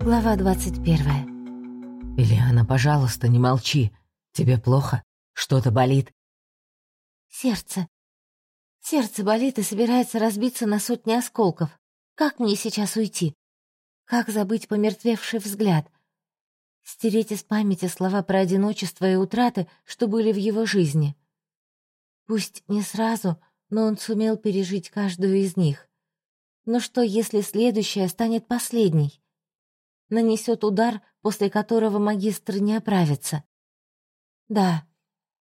Глава двадцать первая. «Ильяна, пожалуйста, не молчи. Тебе плохо? Что-то болит?» Сердце. Сердце болит и собирается разбиться на сотни осколков. Как мне сейчас уйти? Как забыть помертвевший взгляд? Стереть из памяти слова про одиночество и утраты, что были в его жизни. Пусть не сразу, но он сумел пережить каждую из них. Но что, если следующая станет последней? Нанесет удар, после которого магистр не оправится. Да,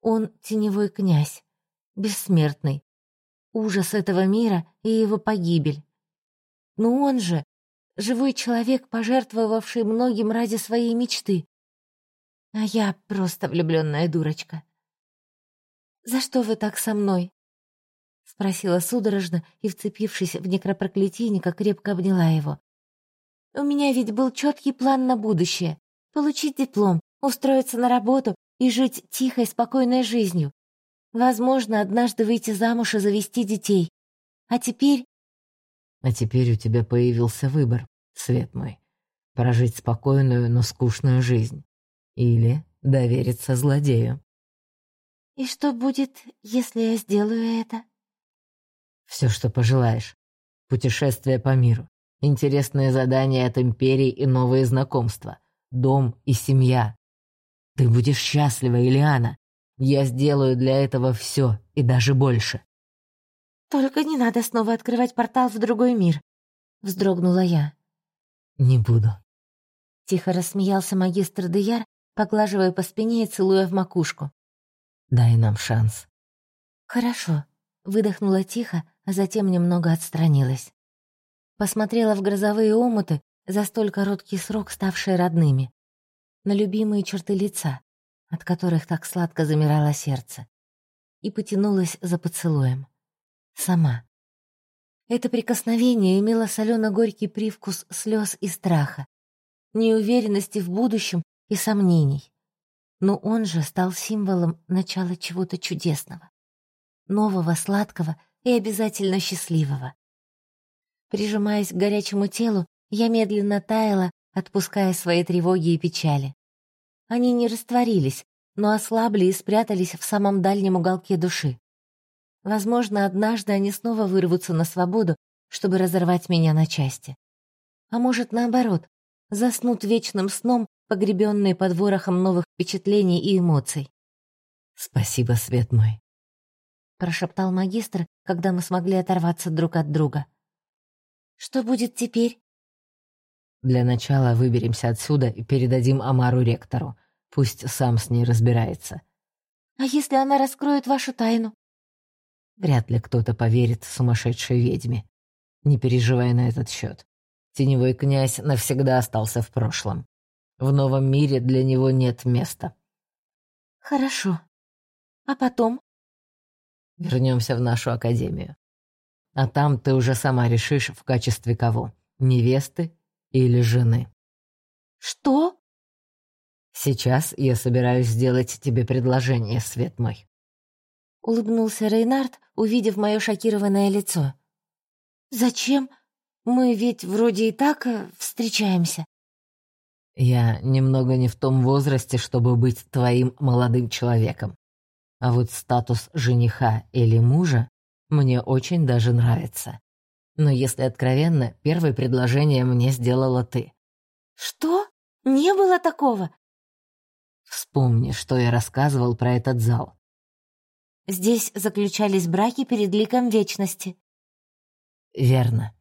он теневой князь, бессмертный. Ужас этого мира и его погибель. Но он же живой человек, пожертвовавший многим ради своей мечты. А я просто влюбленная дурочка. «За что вы так со мной?» — спросила судорожно и, вцепившись в некропроклятийника, крепко обняла его. «У меня ведь был четкий план на будущее — получить диплом, устроиться на работу и жить тихой, спокойной жизнью. Возможно, однажды выйти замуж и завести детей. А теперь а теперь у тебя появился выбор, свет мой. Прожить спокойную, но скучную жизнь. Или довериться злодею. И что будет, если я сделаю это? Все, что пожелаешь. Путешествие по миру. Интересные задания от империи и новые знакомства. Дом и семья. Ты будешь счастлива, Ильяна. Я сделаю для этого все и даже больше. «Только не надо снова открывать портал в другой мир», — вздрогнула я. «Не буду». Тихо рассмеялся магистр Деяр, поглаживая по спине и целуя в макушку. «Дай нам шанс». «Хорошо», — выдохнула тихо, а затем немного отстранилась. Посмотрела в грозовые омуты, за столь короткий срок ставшие родными, на любимые черты лица, от которых так сладко замирало сердце, и потянулась за поцелуем сама. Это прикосновение имело солено-горький привкус слез и страха, неуверенности в будущем и сомнений. Но он же стал символом начала чего-то чудесного, нового, сладкого и обязательно счастливого. Прижимаясь к горячему телу, я медленно таяла, отпуская свои тревоги и печали. Они не растворились, но ослабли и спрятались в самом дальнем уголке души. Возможно, однажды они снова вырвутся на свободу, чтобы разорвать меня на части. А может, наоборот, заснут вечным сном, погребенные под ворохом новых впечатлений и эмоций. «Спасибо, свет мой», — прошептал магистр, когда мы смогли оторваться друг от друга. «Что будет теперь?» «Для начала выберемся отсюда и передадим Амару ректору. Пусть сам с ней разбирается». «А если она раскроет вашу тайну?» Вряд ли кто-то поверит сумасшедшей ведьме. Не переживай на этот счет. Теневой князь навсегда остался в прошлом. В новом мире для него нет места. Хорошо. А потом? Вернемся в нашу академию. А там ты уже сама решишь, в качестве кого. Невесты или жены. Что? Сейчас я собираюсь сделать тебе предложение, свет мой улыбнулся Рейнард, увидев мое шокированное лицо. Зачем? Мы ведь вроде и так э, встречаемся. Я немного не в том возрасте, чтобы быть твоим молодым человеком. А вот статус жениха или мужа мне очень даже нравится. Но если откровенно, первое предложение мне сделала ты. Что? Не было такого? Вспомни, что я рассказывал про этот зал. Здесь заключались браки перед ликом вечности. Верно.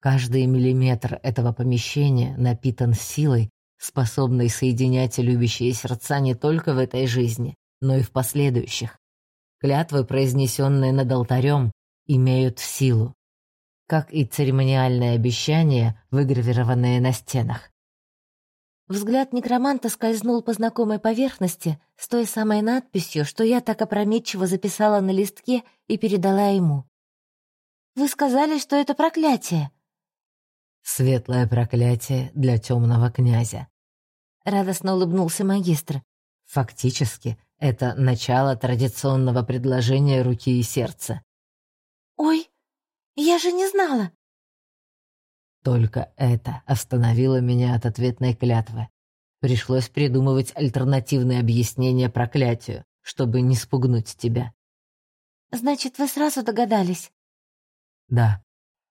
Каждый миллиметр этого помещения напитан силой, способной соединять любящие сердца не только в этой жизни, но и в последующих. Клятвы, произнесенные над алтарем, имеют силу, как и церемониальные обещания, выгравированные на стенах. Взгляд некроманта скользнул по знакомой поверхности с той самой надписью, что я так опрометчиво записала на листке и передала ему. «Вы сказали, что это проклятие». «Светлое проклятие для темного князя», — радостно улыбнулся магистр. «Фактически, это начало традиционного предложения руки и сердца». «Ой, я же не знала!» Только это остановило меня от ответной клятвы. Пришлось придумывать альтернативные объяснения проклятию, чтобы не спугнуть тебя. Значит, вы сразу догадались? Да.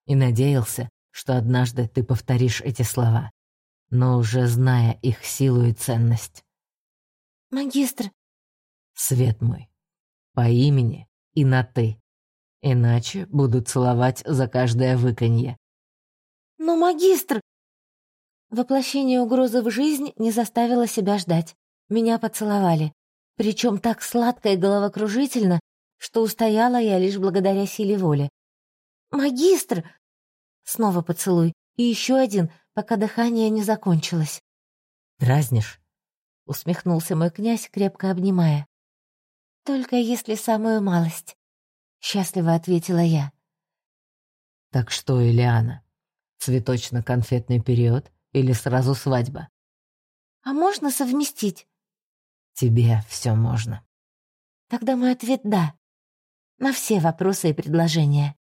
И надеялся, что однажды ты повторишь эти слова, но уже зная их силу и ценность. Магистр. Свет мой. По имени и на «ты». Иначе буду целовать за каждое выканье. Но магистр... Воплощение угрозы в жизнь не заставило себя ждать. Меня поцеловали. Причем так сладко и головокружительно, что устояла я лишь благодаря силе воли. «Магистр!» Снова поцелуй. И еще один, пока дыхание не закончилось. «Дразнишь?» — усмехнулся мой князь, крепко обнимая. «Только если самую малость», — счастливо ответила я. «Так что, Ильяна, цветочно-конфетный период или сразу свадьба?» «А можно совместить?» «Тебе все можно». Тогда мой ответ — да. На все вопросы и предложения.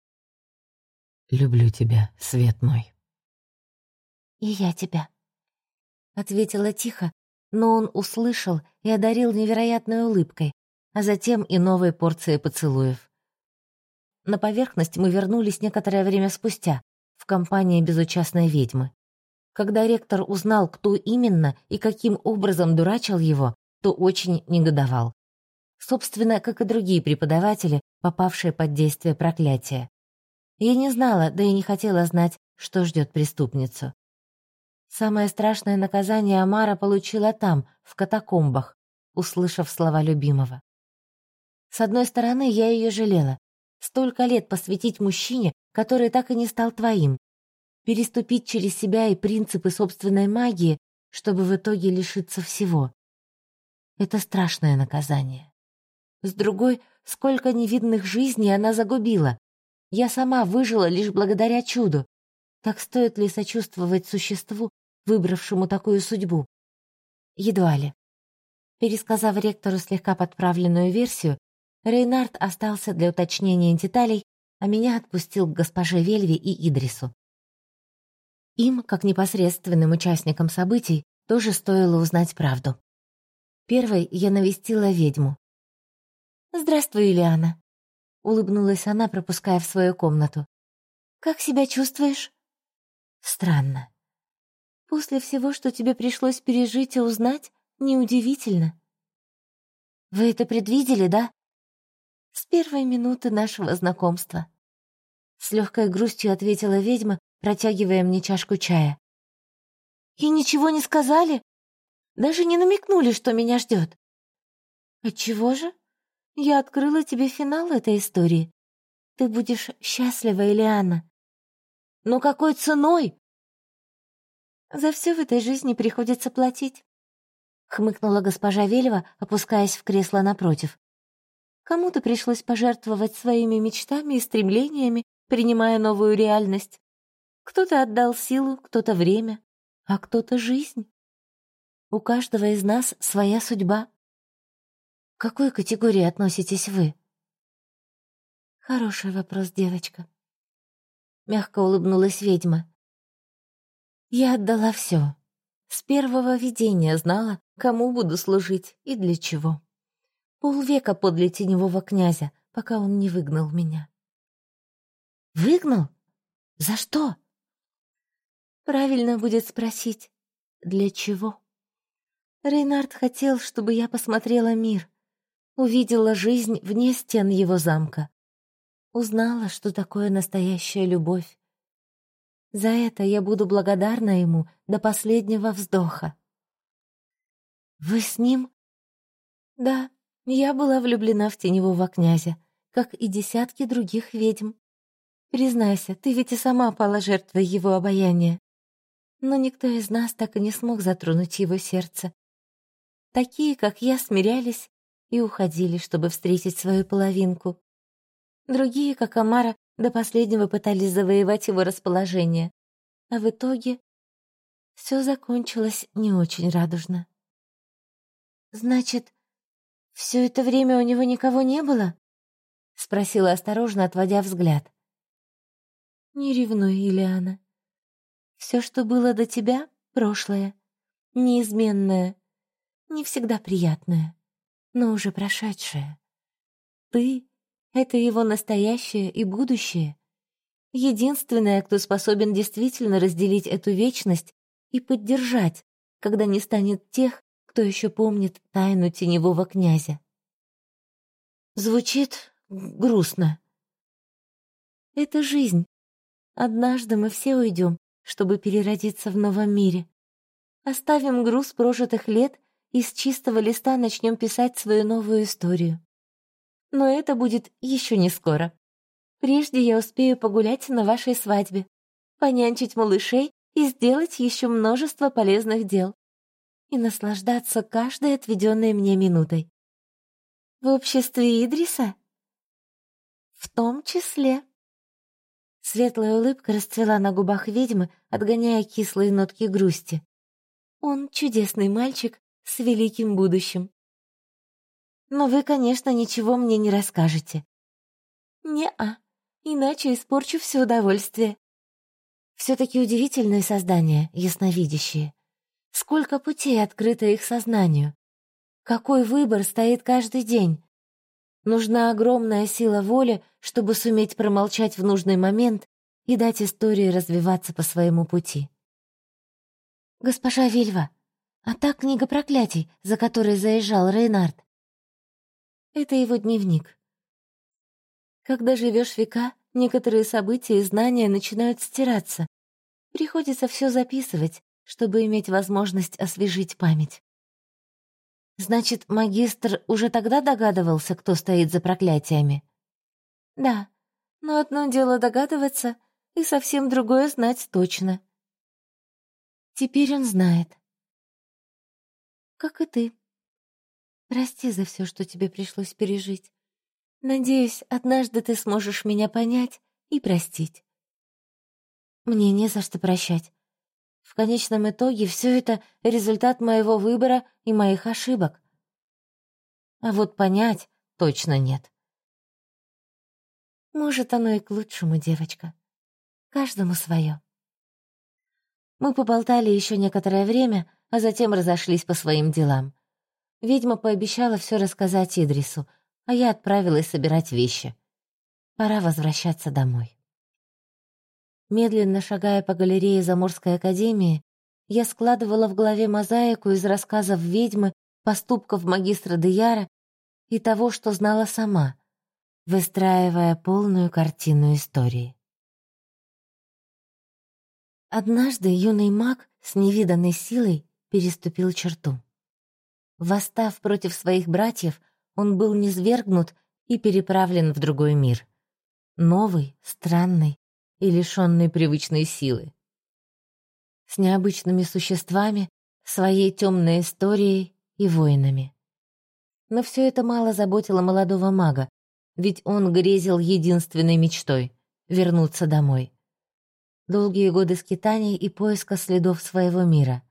«Люблю тебя, свет мой». «И я тебя», — ответила тихо, но он услышал и одарил невероятной улыбкой, а затем и новой порцией поцелуев. На поверхность мы вернулись некоторое время спустя, в компании безучастной ведьмы. Когда ректор узнал, кто именно и каким образом дурачил его, то очень негодовал. Собственно, как и другие преподаватели, попавшие под действие проклятия. Я не знала, да и не хотела знать, что ждет преступницу. Самое страшное наказание Амара получила там, в катакомбах, услышав слова любимого. С одной стороны, я ее жалела. Столько лет посвятить мужчине, который так и не стал твоим. Переступить через себя и принципы собственной магии, чтобы в итоге лишиться всего. Это страшное наказание. С другой, сколько невидных жизней она загубила. Я сама выжила лишь благодаря чуду. Так стоит ли сочувствовать существу, выбравшему такую судьбу? Едва ли. Пересказав ректору слегка подправленную версию, Рейнард остался для уточнения деталей, а меня отпустил к госпоже Вельве и Идрису. Им, как непосредственным участникам событий, тоже стоило узнать правду. Первой я навестила ведьму. «Здравствуй, Ильяна», — улыбнулась она, пропуская в свою комнату. «Как себя чувствуешь?» «Странно. После всего, что тебе пришлось пережить и узнать, неудивительно. Вы это предвидели, да? С первой минуты нашего знакомства. С легкой грустью ответила ведьма, протягивая мне чашку чая. И ничего не сказали? Даже не намекнули, что меня ждет. Отчего же? Я открыла тебе финал этой истории. Ты будешь счастлива, Элиана. Но какой ценой? За все в этой жизни приходится платить. Хмыкнула госпожа Велева, опускаясь в кресло напротив. Кому-то пришлось пожертвовать своими мечтами и стремлениями, принимая новую реальность. Кто-то отдал силу, кто-то время, а кто-то жизнь. У каждого из нас своя судьба. К какой категории относитесь вы? Хороший вопрос, девочка. Мягко улыбнулась ведьма. Я отдала все. С первого видения знала, кому буду служить и для чего. Полвека подле теневого князя, пока он не выгнал меня. Выгнал? За что? Правильно будет спросить, для чего? Рейнард хотел, чтобы я посмотрела мир, увидела жизнь вне стен его замка, узнала, что такое настоящая любовь. За это я буду благодарна ему до последнего вздоха. Вы с ним? Да, я была влюблена в теневого князя, как и десятки других ведьм. Признайся, ты ведь и сама пала жертвой его обаяния. Но никто из нас так и не смог затронуть его сердце. Такие, как я, смирялись и уходили, чтобы встретить свою половинку. Другие, как Амара, до последнего пытались завоевать его расположение, а в итоге все закончилось не очень радужно. «Значит, все это время у него никого не было?» — спросила осторожно, отводя взгляд. «Не ревнуй, Ильяна. Все, что было до тебя — прошлое, неизменное, не всегда приятное, но уже прошедшее. Ты — это его настоящее и будущее. Единственная, кто способен действительно разделить эту вечность и поддержать, когда не станет тех, кто еще помнит тайну теневого князя. Звучит грустно. Это жизнь. Однажды мы все уйдем, чтобы переродиться в новом мире. Оставим груз прожитых лет и с чистого листа начнем писать свою новую историю. Но это будет еще не скоро. Прежде я успею погулять на вашей свадьбе, понянчить малышей и сделать еще множество полезных дел. И наслаждаться каждой отведенной мне минутой. В обществе Идриса? В том числе. Светлая улыбка расцвела на губах ведьмы, отгоняя кислые нотки грусти. Он чудесный мальчик с великим будущим. Но вы, конечно, ничего мне не расскажете. Не-а, иначе испорчу все удовольствие. Все-таки удивительные создания, ясновидящие. Сколько путей открыто их сознанию. Какой выбор стоит каждый день. Нужна огромная сила воли, чтобы суметь промолчать в нужный момент и дать истории развиваться по своему пути. «Госпожа Вильва, а та книга проклятий, за которой заезжал Рейнард?» Это его дневник. Когда живешь века, некоторые события и знания начинают стираться. Приходится все записывать, чтобы иметь возможность освежить память. Значит, магистр уже тогда догадывался, кто стоит за проклятиями? Да, но одно дело догадываться, и совсем другое знать точно. Теперь он знает. Как и ты. Прости за все, что тебе пришлось пережить. Надеюсь, однажды ты сможешь меня понять и простить. Мне не за что прощать. В конечном итоге все это — результат моего выбора и моих ошибок. А вот понять точно нет. Может, оно и к лучшему, девочка. Каждому свое. Мы поболтали еще некоторое время, а затем разошлись по своим делам. Ведьма пообещала все рассказать Идрису, а я отправилась собирать вещи. Пора возвращаться домой. Медленно шагая по галерее Заморской академии, я складывала в голове мозаику из рассказов ведьмы, поступков магистра Деяра и того, что знала сама, выстраивая полную картину истории. Однажды юный маг с невиданной силой переступил черту. Восстав против своих братьев, он был низвергнут и переправлен в другой мир. Новый, странный и лишенный привычной силы. С необычными существами, своей темной историей и воинами. Но все это мало заботило молодого мага, ведь он грезил единственной мечтой — вернуться домой. Долгие годы скитаний и поиска следов своего мира,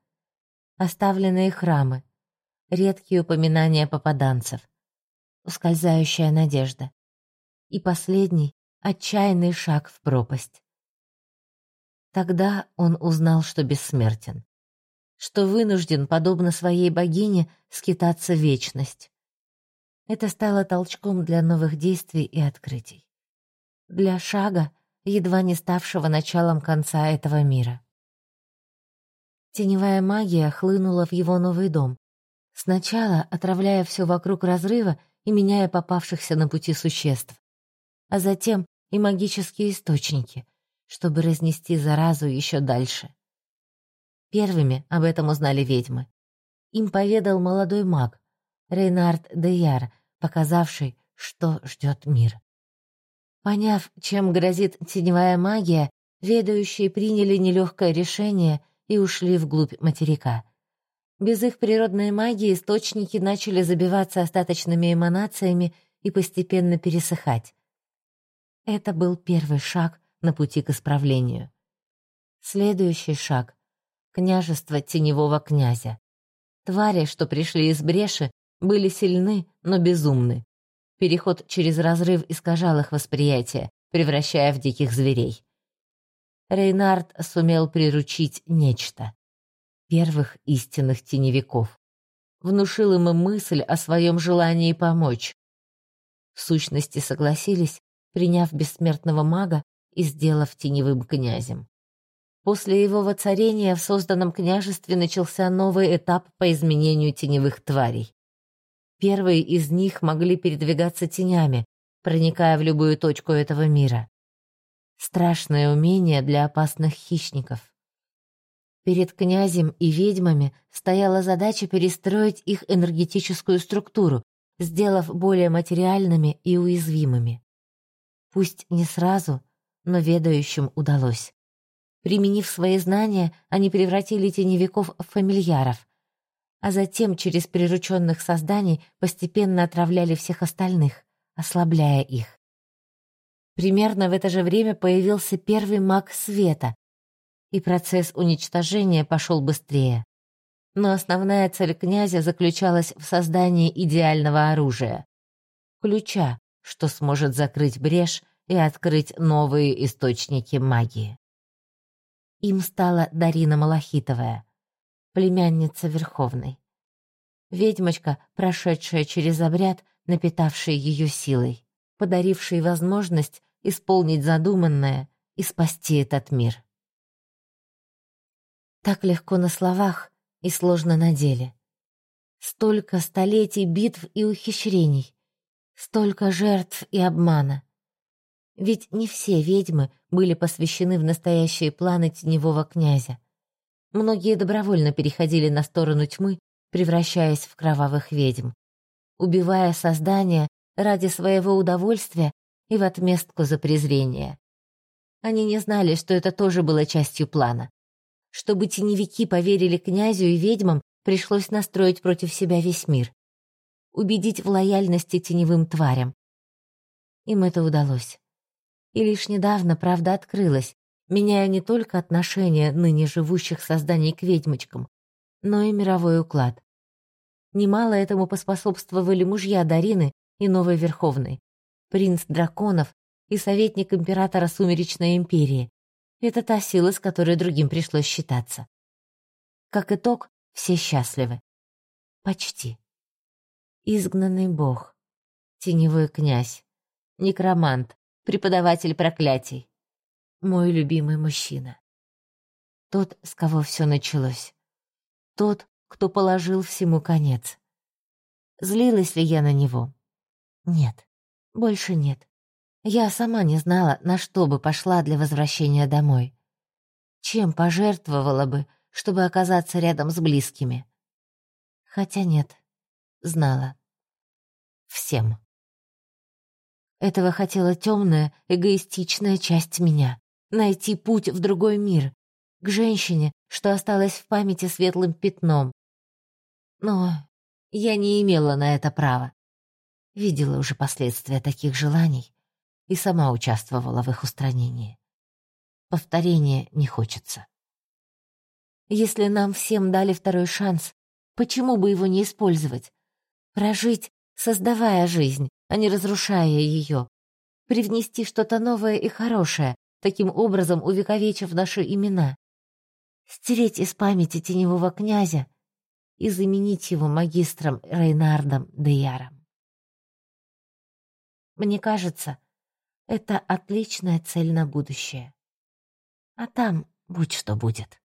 оставленные храмы, редкие упоминания попаданцев, ускользающая надежда. И последний отчаянный шаг в пропасть. Тогда он узнал, что бессмертен, что вынужден, подобно своей богине, скитаться в вечность. Это стало толчком для новых действий и открытий. Для шага, едва не ставшего началом конца этого мира. Теневая магия хлынула в его новый дом, сначала отравляя все вокруг разрыва и меняя попавшихся на пути существ, а затем и магические источники, чтобы разнести заразу еще дальше. Первыми об этом узнали ведьмы. Им поведал молодой маг, Рейнард Деяр, показавший, что ждет мир. Поняв, чем грозит теневая магия, ведающие приняли нелегкое решение и ушли вглубь материка. Без их природной магии источники начали забиваться остаточными эманациями и постепенно пересыхать. Это был первый шаг на пути к исправлению. Следующий шаг — княжество теневого князя. Твари, что пришли из бреши, были сильны, но безумны. Переход через разрыв искажал их восприятие, превращая в диких зверей. Рейнард сумел приручить нечто. Первых истинных теневиков. Внушил им мысль о своем желании помочь. В сущности согласились, приняв бессмертного мага и сделав теневым князем. После его воцарения в созданном княжестве начался новый этап по изменению теневых тварей. Первые из них могли передвигаться тенями, проникая в любую точку этого мира. Страшное умение для опасных хищников. Перед князем и ведьмами стояла задача перестроить их энергетическую структуру, сделав более материальными и уязвимыми. Пусть не сразу, но ведающим удалось. Применив свои знания, они превратили теневиков в фамильяров, а затем через прирученных созданий постепенно отравляли всех остальных, ослабляя их. Примерно в это же время появился первый маг света, и процесс уничтожения пошел быстрее. Но основная цель князя заключалась в создании идеального оружия — ключа, что сможет закрыть брешь и открыть новые источники магии. Им стала Дарина Малахитовая, племянница Верховной. Ведьмочка, прошедшая через обряд, напитавшая ее силой, подарившая возможность исполнить задуманное и спасти этот мир. Так легко на словах и сложно на деле. Столько столетий битв и ухищрений, столько жертв и обмана. Ведь не все ведьмы были посвящены в настоящие планы теневого князя. Многие добровольно переходили на сторону тьмы, превращаясь в кровавых ведьм, убивая создания ради своего удовольствия и в отместку за презрение. Они не знали, что это тоже было частью плана. Чтобы теневики поверили князю и ведьмам, пришлось настроить против себя весь мир. Убедить в лояльности теневым тварям. Им это удалось. И лишь недавно правда открылась, меняя не только отношение ныне живущих созданий к ведьмочкам, но и мировой уклад. Немало этому поспособствовали мужья Дарины и Новой Верховной, принц драконов и советник императора Сумеречной империи. Это та сила, с которой другим пришлось считаться. Как итог, все счастливы. Почти. Изгнанный бог, теневой князь, некромант, преподаватель проклятий. Мой любимый мужчина. Тот, с кого все началось. Тот, кто положил всему конец. Злилась ли я на него? Нет, больше нет. Я сама не знала, на что бы пошла для возвращения домой. Чем пожертвовала бы, чтобы оказаться рядом с близкими. Хотя нет, знала. Всем. Этого хотела темная, эгоистичная часть меня. Найти путь в другой мир, к женщине, что осталась в памяти светлым пятном. Но я не имела на это права. Видела уже последствия таких желаний и сама участвовала в их устранении. Повторения не хочется. Если нам всем дали второй шанс, почему бы его не использовать? Прожить, создавая жизнь, а не разрушая ее. Привнести что-то новое и хорошее, таким образом увековечив наши имена. Стереть из памяти теневого князя и заменить его магистром Рейнардом Деяром. Мне кажется, это отличная цель на будущее. А там будь что будет.